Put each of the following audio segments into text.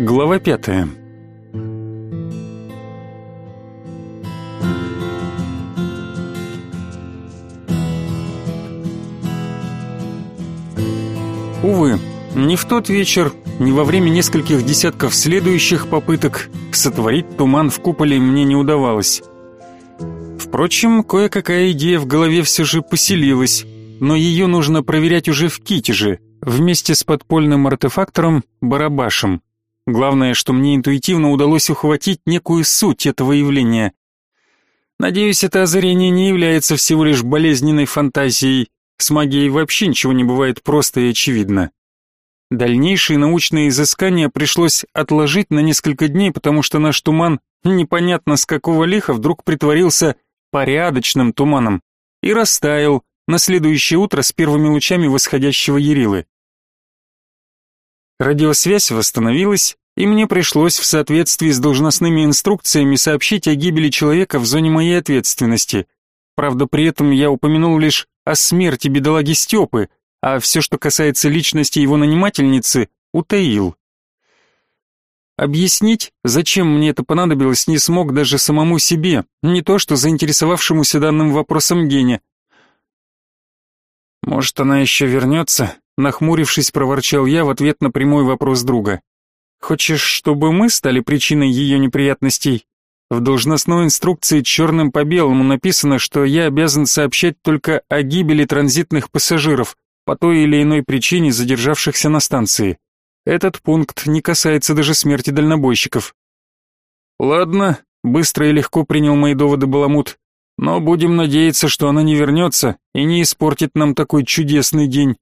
Глава пятая. Увы, ни в тот вечер, ни во время нескольких десятков следующих попыток сотворить туман в куполе мне не удавалось. Впрочем, кое-какая идея в голове все же поселилась, но ее нужно проверять уже в Китеже, вместе с подпольным артефактором Барабашем. Главное, что мне интуитивно удалось ухватить некую суть этого явления. Надеюсь, это озарение не является всего лишь болезненной фантазией. С магией вообще ничего не бывает просто и очевидно. Дальнейшие научные изыскания пришлось отложить на несколько дней, потому что наш туман непонятно с какого лиха вдруг притворился порядочным туманом и растаял на следующее утро с первыми лучами восходящего Ярилы. Радиосвязь восстановилась, и мне пришлось в соответствии с должностными инструкциями сообщить о гибели человека в зоне моей ответственности. Правда, при этом я упомянул лишь о смерти бедолаги Степы, а все, что касается личности его нанимательницы, утаил. Объяснить, зачем мне это понадобилось, не смог даже самому себе, не то что заинтересовавшемуся данным вопросом Гене. «Может, она еще вернется?» Нахмурившись, проворчал я в ответ на прямой вопрос друга. Хочешь, чтобы мы стали причиной ее неприятностей? В должностной инструкции черным по белому написано, что я обязан сообщать только о гибели транзитных пассажиров, по той или иной причине задержавшихся на станции. Этот пункт не касается даже смерти дальнобойщиков. Ладно, быстро и легко принял мои доводы Баламут, но будем надеяться, что она не вернется и не испортит нам такой чудесный день.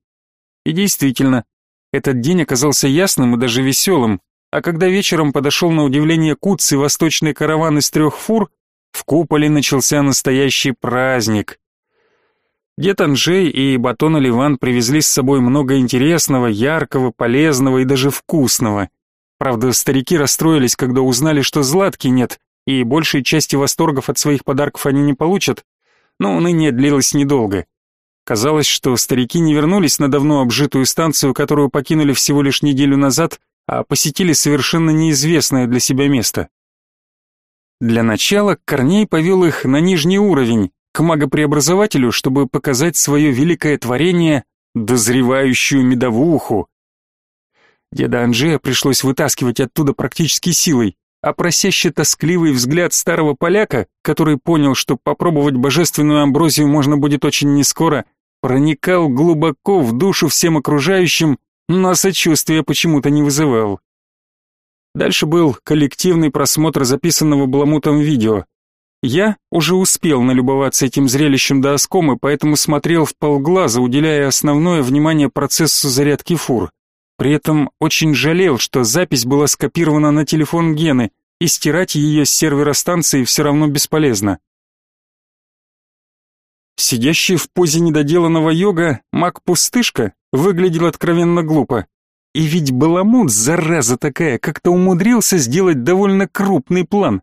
И действительно, этот день оказался ясным и даже веселым, а когда вечером подошел на удивление Куц и восточный караван из трех фур, в куполе начался настоящий праздник. Дед Анжей и Батон Оливан привезли с собой много интересного, яркого, полезного и даже вкусного. Правда, старики расстроились, когда узнали, что Златки нет, и большей части восторгов от своих подарков они не получат, но уныние длилось недолго. Казалось, что старики не вернулись на давно обжитую станцию, которую покинули всего лишь неделю назад, а посетили совершенно неизвестное для себя место. Для начала Корней повел их на нижний уровень, к магопреобразователю, чтобы показать свое великое творение, дозревающую медовуху. Деда Анжея пришлось вытаскивать оттуда практически силой, а просяще тоскливый взгляд старого поляка, который понял, что попробовать божественную амброзию можно будет очень нескоро, проникал глубоко в душу всем окружающим но сочувствия почему-то не вызывал. Дальше был коллективный просмотр записанного Бламутом видео. Я уже успел налюбоваться этим зрелищем до оскомы, поэтому смотрел в полглаза, уделяя основное внимание процессу зарядки фур. При этом очень жалел, что запись была скопирована на телефон Гены, и стирать ее с сервера станции все равно бесполезно. Сидящий в позе недоделанного йога маг-пустышка выглядел откровенно глупо. И ведь Баламут, зараза такая, как-то умудрился сделать довольно крупный план.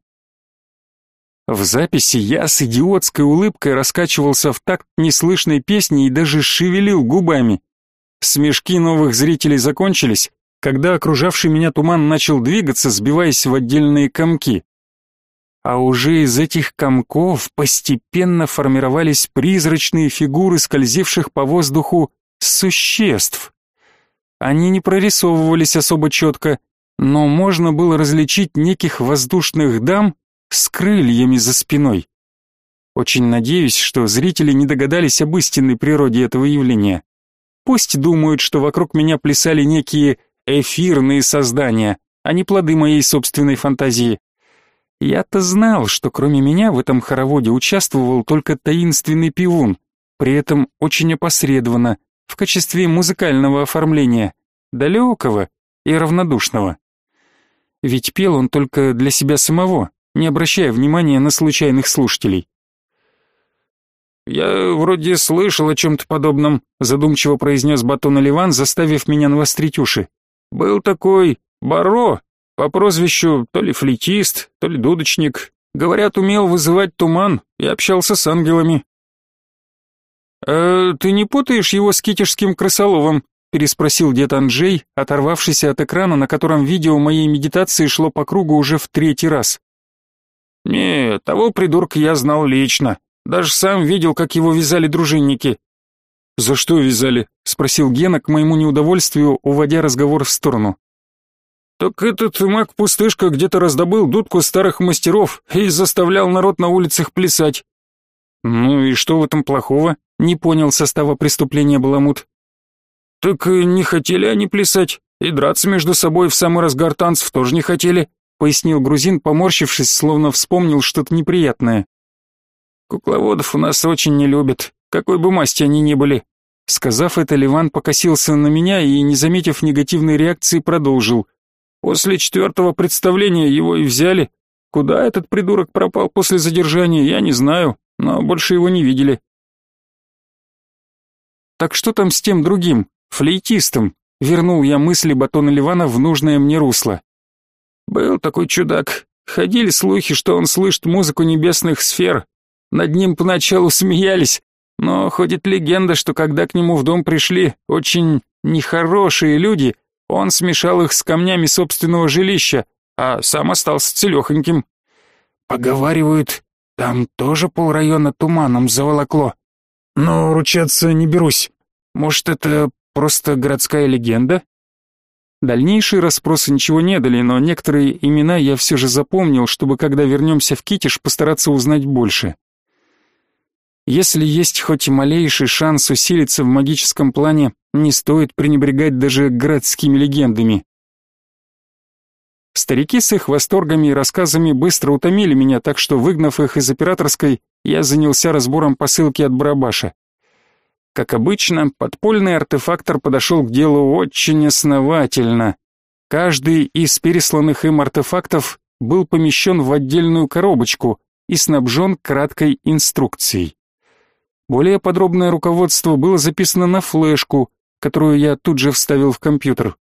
В записи я с идиотской улыбкой раскачивался в такт неслышной песни и даже шевелил губами. Смешки новых зрителей закончились, когда окружавший меня туман начал двигаться, сбиваясь в отдельные комки. А уже из этих комков постепенно формировались призрачные фигуры скользивших по воздуху существ. Они не прорисовывались особо четко, но можно было различить неких воздушных дам с крыльями за спиной. Очень надеюсь, что зрители не догадались об истинной природе этого явления. Пусть думают, что вокруг меня плясали некие эфирные создания, а не плоды моей собственной фантазии. Я-то знал, что кроме меня в этом хороводе участвовал только таинственный пивун, при этом очень опосредованно, в качестве музыкального оформления, далекого и равнодушного. Ведь пел он только для себя самого, не обращая внимания на случайных слушателей. «Я вроде слышал о чем-то подобном», задумчиво произнес Батон Оливан, заставив меня навострить уши. «Был такой Баро, по прозвищу то ли флейтист, то ли дудочник. Говорят, умел вызывать туман и общался с ангелами. «Э, ты не путаешь его с китежским крысоловом?» переспросил дед Анджей, оторвавшийся от экрана, на котором видео моей медитации шло по кругу уже в третий раз. «Не, того придурка я знал лично. Даже сам видел, как его вязали дружинники». «За что вязали?» — спросил Гена к моему неудовольствию, уводя разговор в сторону. «Так этот маг-пустышка где-то раздобыл дудку старых мастеров и заставлял народ на улицах плясать». «Ну и что в этом плохого?» — не понял состава преступления Баламут. «Так не хотели они плясать, и драться между собой в самый разгар танцев тоже не хотели», пояснил грузин, поморщившись, словно вспомнил что-то неприятное. «Кукловодов у нас очень не любят, какой бы масти они ни были». Сказав это, Ливан покосился на меня и, не заметив негативной реакции, продолжил. «После четвертого представления его и взяли. Куда этот придурок пропал после задержания, я не знаю, но больше его не видели». «Так что там с тем другим?» Флейтистом. Вернул я мысли батона Ливана в нужное мне русло. Был такой чудак. Ходили слухи, что он слышит музыку небесных сфер. Над ним поначалу смеялись, но ходит легенда, что когда к нему в дом пришли очень нехорошие люди, он смешал их с камнями собственного жилища, а сам остался целехоньким. Поговаривают, там тоже полрайона туманом заволокло. Но ручаться не берусь. Может, это Просто городская легенда? Дальнейшие расспросы ничего не дали, но некоторые имена я все же запомнил, чтобы когда вернемся в Китиш постараться узнать больше. Если есть хоть и малейший шанс усилиться в магическом плане, не стоит пренебрегать даже городскими легендами. Старики с их восторгами и рассказами быстро утомили меня, так что, выгнав их из операторской, я занялся разбором посылки от Барабаша. Как обычно, подпольный артефактор подошел к делу очень основательно. Каждый из пересланных им артефактов был помещен в отдельную коробочку и снабжен краткой инструкцией. Более подробное руководство было записано на флешку, которую я тут же вставил в компьютер.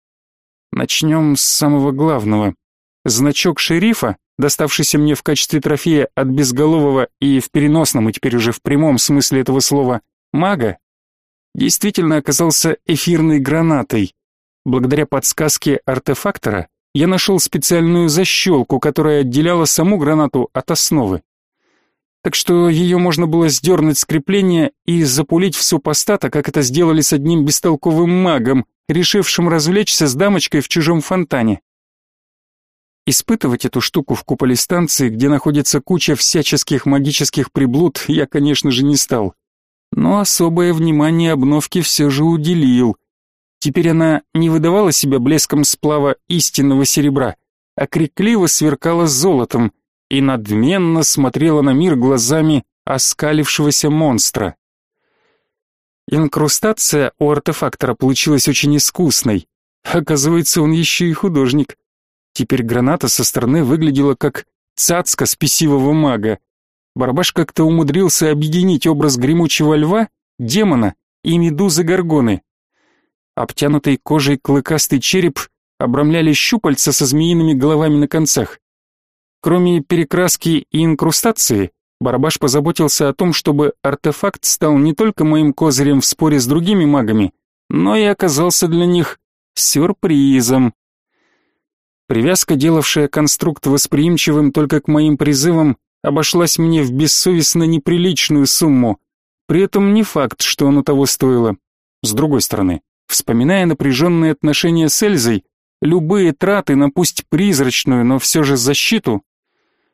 Начнем с самого главного. Значок шерифа, доставшийся мне в качестве трофея от безголового и в переносном, и теперь уже в прямом смысле этого слова, мага, действительно оказался эфирной гранатой. Благодаря подсказке артефактора я нашел специальную защелку, которая отделяла саму гранату от основы. Так что ее можно было сдернуть с крепления и запулить в супостата, как это сделали с одним бестолковым магом, решившим развлечься с дамочкой в чужом фонтане. Испытывать эту штуку в куполе станции, где находится куча всяческих магических приблуд, я, конечно же, не стал но особое внимание обновке все же уделил. Теперь она не выдавала себя блеском сплава истинного серебра, а крикливо сверкала золотом и надменно смотрела на мир глазами оскалившегося монстра. Инкрустация у артефактора получилась очень искусной. Оказывается, он еще и художник. Теперь граната со стороны выглядела как цацка спесивого мага, Барабаш как-то умудрился объединить образ гремучего льва, демона и медузы Горгоны. Обтянутый кожей клыкастый череп обрамляли щупальца со змеиными головами на концах. Кроме перекраски и инкрустации, Барабаш позаботился о том, чтобы артефакт стал не только моим козырем в споре с другими магами, но и оказался для них сюрпризом. Привязка, делавшая конструкт восприимчивым только к моим призывам, обошлась мне в бессовестно неприличную сумму. При этом не факт, что оно того стоило. С другой стороны, вспоминая напряженные отношения с Эльзой, любые траты на пусть призрачную, но все же защиту,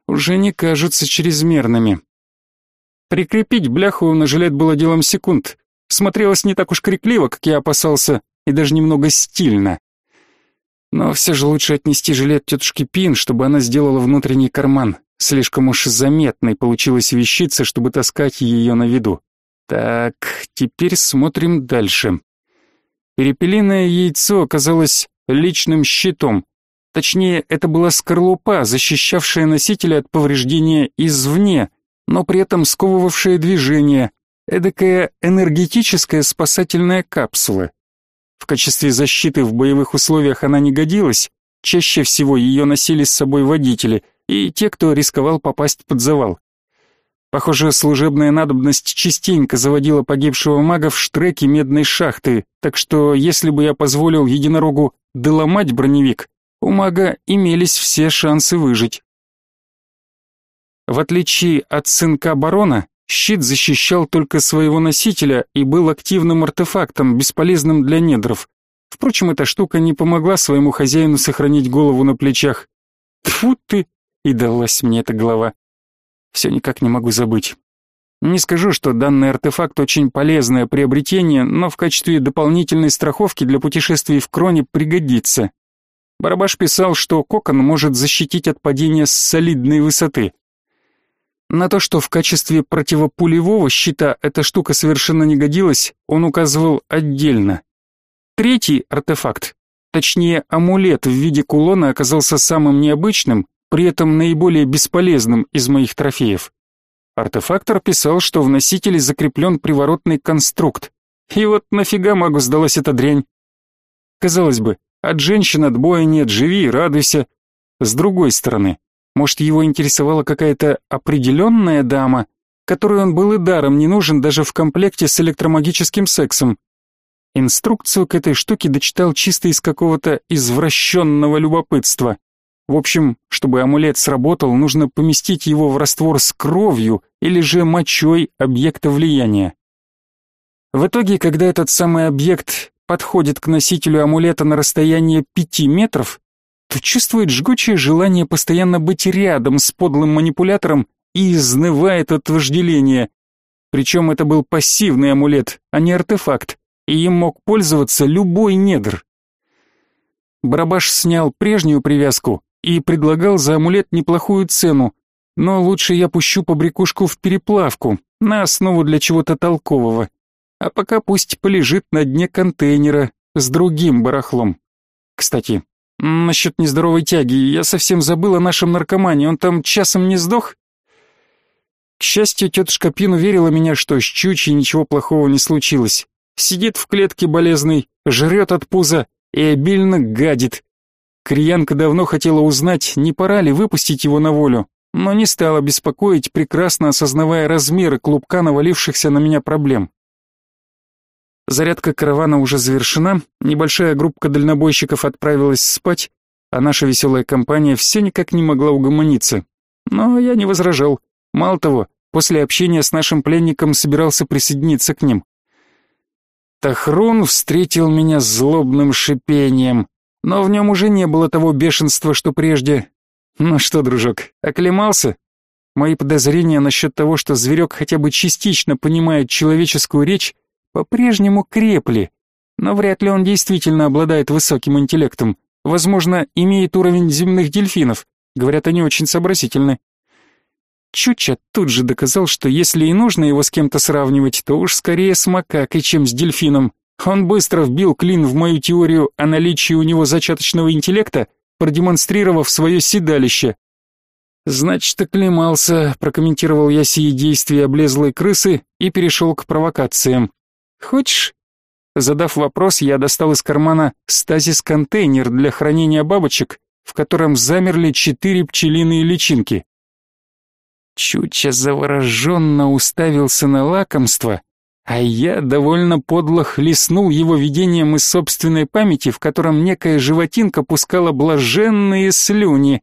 уже не кажутся чрезмерными. Прикрепить бляху на жилет было делом секунд. Смотрелось не так уж крикливо, как я опасался, и даже немного стильно. Но все же лучше отнести жилет тетушке Пин, чтобы она сделала внутренний карман. Слишком уж заметной получилась вещица, чтобы таскать ее на виду. Так, теперь смотрим дальше. Перепелиное яйцо оказалось личным щитом. Точнее, это была скорлупа, защищавшая носителя от повреждения извне, но при этом сковывавшая движение, эдакая энергетическая спасательная капсула. В качестве защиты в боевых условиях она не годилась, чаще всего ее носили с собой водители – и те, кто рисковал попасть под завал. Похоже, служебная надобность частенько заводила погибшего мага в штреки медной шахты, так что если бы я позволил единорогу доломать броневик, у мага имелись все шансы выжить. В отличие от сынка барона, щит защищал только своего носителя и был активным артефактом, бесполезным для недров. Впрочем, эта штука не помогла своему хозяину сохранить голову на плечах. Тьфу ты! И далась мне эта голова. Все никак не могу забыть. Не скажу, что данный артефакт очень полезное приобретение, но в качестве дополнительной страховки для путешествий в Кроне пригодится. Барабаш писал, что кокон может защитить от падения с солидной высоты. На то, что в качестве противопулевого щита эта штука совершенно не годилась, он указывал отдельно. Третий артефакт, точнее амулет в виде кулона оказался самым необычным, при этом наиболее бесполезным из моих трофеев. Артефактор писал, что в носителе закреплен приворотный конструкт. И вот нафига магу сдалась эта дрянь? Казалось бы, от женщин отбоя нет, живи и радуйся. С другой стороны, может, его интересовала какая-то определенная дама, которой он был и даром не нужен даже в комплекте с электромагическим сексом. Инструкцию к этой штуке дочитал чисто из какого-то извращенного любопытства. В общем, чтобы амулет сработал, нужно поместить его в раствор с кровью или же мочой объекта влияния. В итоге, когда этот самый объект подходит к носителю амулета на расстояние пяти метров, то чувствует жгучее желание постоянно быть рядом с подлым манипулятором и изнывает от вожделения. Причем это был пассивный амулет, а не артефакт, и им мог пользоваться любой недр. Барабаш снял прежнюю привязку и предлагал за амулет неплохую цену, но лучше я пущу побрякушку в переплавку, на основу для чего-то толкового. А пока пусть полежит на дне контейнера с другим барахлом. Кстати, Насчет нездоровой тяги, я совсем забыл о нашем наркомане, он там часом не сдох? К счастью, тетушка Пин уверила меня, что с Чучей ничего плохого не случилось. Сидит в клетке болезный, жрет от пуза и обильно гадит. Криянка давно хотела узнать, не пора ли выпустить его на волю, но не стала беспокоить, прекрасно осознавая размеры клубка навалившихся на меня проблем. Зарядка каравана уже завершена, небольшая группа дальнобойщиков отправилась спать, а наша веселая компания все никак не могла угомониться. Но я не возражал. Мало того, после общения с нашим пленником собирался присоединиться к ним. Тахрун встретил меня злобным шипением, но в нем уже не было того бешенства, что прежде. Ну что, дружок, оклемался? Мои подозрения насчет того, что зверек хотя бы частично понимает человеческую речь, по-прежнему крепли, но вряд ли он действительно обладает высоким интеллектом. Возможно, имеет уровень земных дельфинов. Говорят, они очень сообразительны. Чуча тут же доказал, что если и нужно его с кем-то сравнивать, то уж скорее с макакой, чем с дельфином. Он быстро вбил клин в мою теорию о наличии у него зачаточного интеллекта, продемонстрировав свое седалище. «Значит, оклемался», — прокомментировал я сие действия облезлой крысы и перешел к провокациям. Хочешь? Задав вопрос, я достал из кармана стазис-контейнер для хранения бабочек, в котором замерли четыре пчелиные личинки. Чуча завороженно уставился на лакомство, а я довольно подло хлестнул его видением из собственной памяти, в котором некая животинка пускала блаженные слюни.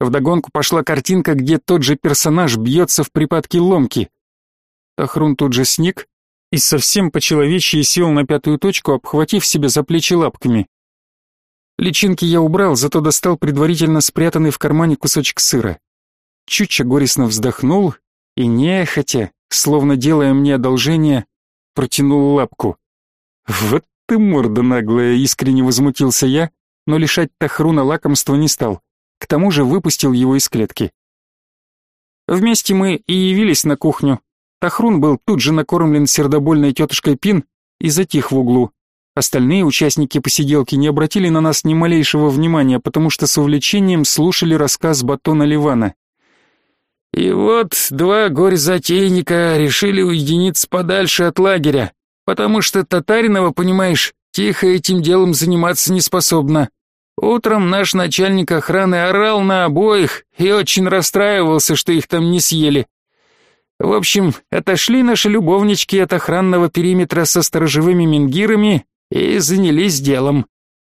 Вдогонку пошла картинка, где тот же персонаж бьется в припадке ломки. Тахрун тут же сник, и совсем по-человечьи сел на пятую точку, обхватив себя за плечи лапками. Личинки я убрал, зато достал предварительно спрятанный в кармане кусочек сыра. Чуча горестно вздохнул и нехотя, словно делая мне одолжение, протянул лапку. «Вот ты морда наглая!» — искренне возмутился я, но лишать Тахруна лакомства не стал. К тому же выпустил его из клетки. Вместе мы и явились на кухню, Тахрун был тут же накормлен сердобольной тетушкой Пин и затих в углу. Остальные участники посиделки не обратили на нас ни малейшего внимания, потому что с увлечением слушали рассказ Батона Ливана. И вот два горе-затейника решили уединиться подальше от лагеря, потому что Татаринова, понимаешь, тихо этим делом заниматься не способна. Утром наш начальник охраны орал на обоих и очень расстраивался, что их там не съели. В общем, отошли наши любовнички от охранного периметра со сторожевыми мингирами и занялись делом.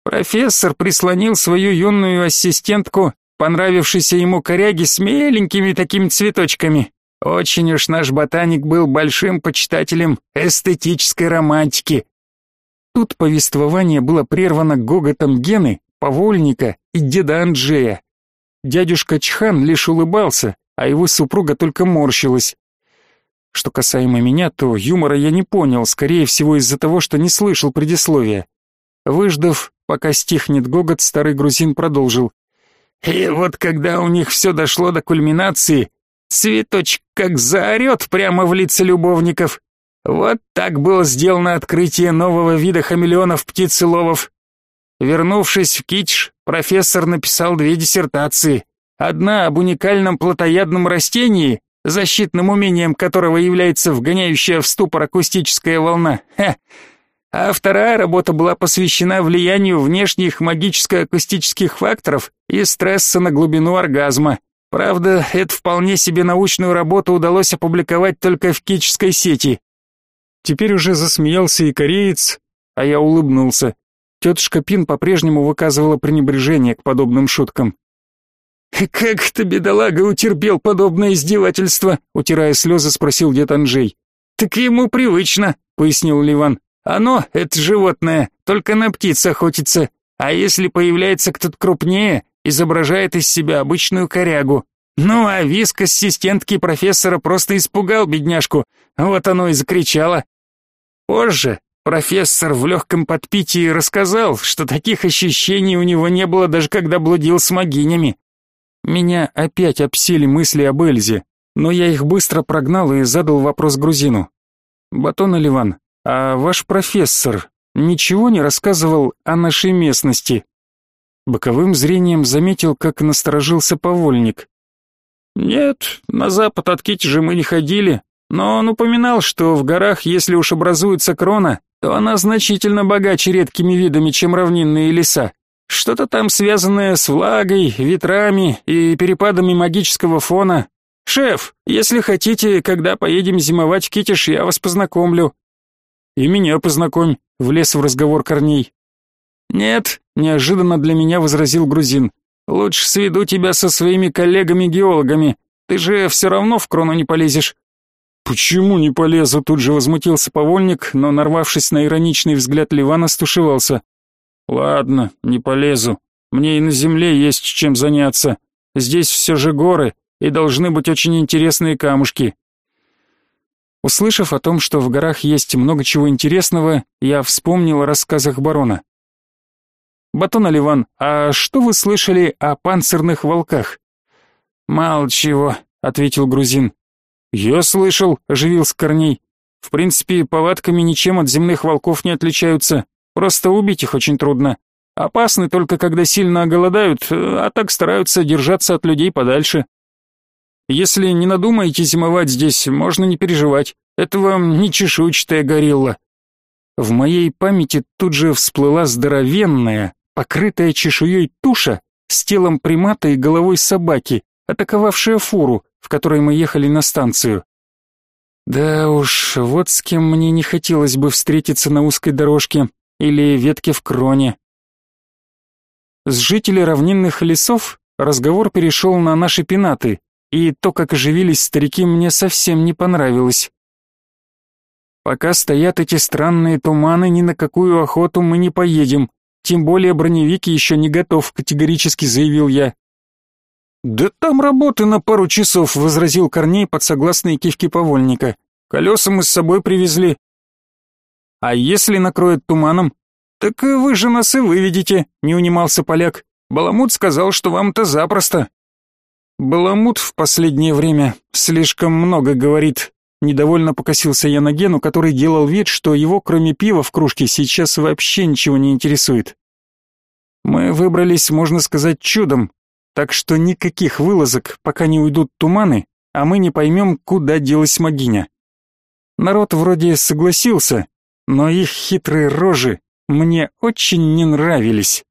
Профессор прислонил свою юную ассистентку, понравившейся ему коряги с меленькими такими цветочками. Очень уж наш ботаник был большим почитателем эстетической романтики. Тут повествование было прервано гоготом Гены, Повольника и деда Анджея. Дядюшка Чхан лишь улыбался, а его супруга только морщилась. Что касаемо меня, то юмора я не понял, скорее всего из-за того, что не слышал предисловия. Выждав, пока стихнет гогот, старый грузин продолжил. И вот когда у них все дошло до кульминации, цветочек как заорет прямо в лица любовников. Вот так было сделано открытие нового вида хамелеонов-птицеловов. Вернувшись в Китч, профессор написал две диссертации. Одна об уникальном плотоядном растении, защитным умением которого является вгоняющая в ступор акустическая волна. Ха. А вторая работа была посвящена влиянию внешних магическо-акустических факторов и стресса на глубину оргазма. Правда, эту вполне себе научную работу удалось опубликовать только в китчской сети. Теперь уже засмеялся и кореец, а я улыбнулся. Тетушка Пин по-прежнему выказывала пренебрежение к подобным шуткам. «Как ты, бедолага, утерпел подобное издевательство?» Утирая слезы, спросил дед Анжей. «Так ему привычно», — пояснил Ливан. «Оно, это животное, только на птиц охотится, а если появляется кто-то крупнее, изображает из себя обычную корягу. Ну, а виск ассистентки профессора просто испугал бедняжку, вот оно и закричало. Позже профессор в легком подпитии рассказал, что таких ощущений у него не было даже когда блудил с могинями. Меня опять обсели мысли об Эльзе, но я их быстро прогнал и задал вопрос грузину. «Батон Оливан, а ваш профессор ничего не рассказывал о нашей местности?» Боковым зрением заметил, как насторожился повольник. «Нет, на запад от Китежа мы не ходили, но он упоминал, что в горах, если уж образуется крона, то она значительно богаче редкими видами, чем равнинные леса. Что-то там связанное с влагой, ветрами и перепадами магического фона. Шеф, если хотите, когда поедем зимовать в Китиш, я вас познакомлю. И меня познакомь, влез в разговор Корней. Нет, неожиданно для меня возразил грузин. Лучше сведу тебя со своими коллегами-геологами. Ты же все равно в крону не полезешь. Почему не полезу? Тут же возмутился повольник, но нарвавшись на ироничный взгляд Ливана, стушевался. Ладно, не полезу. Мне и на земле есть чем заняться. Здесь все же горы, и должны быть очень интересные камушки. Услышав о том, что в горах есть много чего интересного, я вспомнил о рассказах барона. «Батон Оливан, а что вы слышали о панцирных волках?» «Мало чего», — ответил грузин. «Я слышал», — оживился Корней. «В принципе, повадками ничем от земных волков не отличаются. Просто убить их очень трудно. Опасны только когда сильно оголодают, а так стараются держаться от людей подальше. Если не надумаете зимовать здесь, можно не переживать. Это вам не чешуйчатая горилла. В моей памяти тут же всплыла здоровенная, покрытая чешуей туша с телом примата и головой собаки, атаковавшая фуру, в которой мы ехали на станцию. Да уж, вот с кем мне не хотелось бы встретиться на узкой дорожке, или ветки в кроне. С жителей равнинных лесов разговор перешел на наши пенаты, и то, как оживились старики, мне совсем не понравилось. Пока стоят эти странные туманы, ни на какую охоту мы не поедем, тем более броневик еще не готов, категорически заявил я. «Да там работы на пару часов», — возразил Корней под согласные кивки повольника. «Колеса мы с собой привезли, а если накроет туманом? Так вы же нас и выведете, не унимался поляк. Баламут сказал, что вам-то запросто. Баламут в последнее время слишком много говорит. Недовольно покосился я на Гену, который делал вид, что его, кроме пива в кружке, сейчас вообще ничего не интересует. Мы выбрались, можно сказать, чудом, так что никаких вылазок, пока не уйдут туманы, а мы не поймем, куда делась могиня. Народ вроде согласился, но их хитрые рожи мне очень не нравились.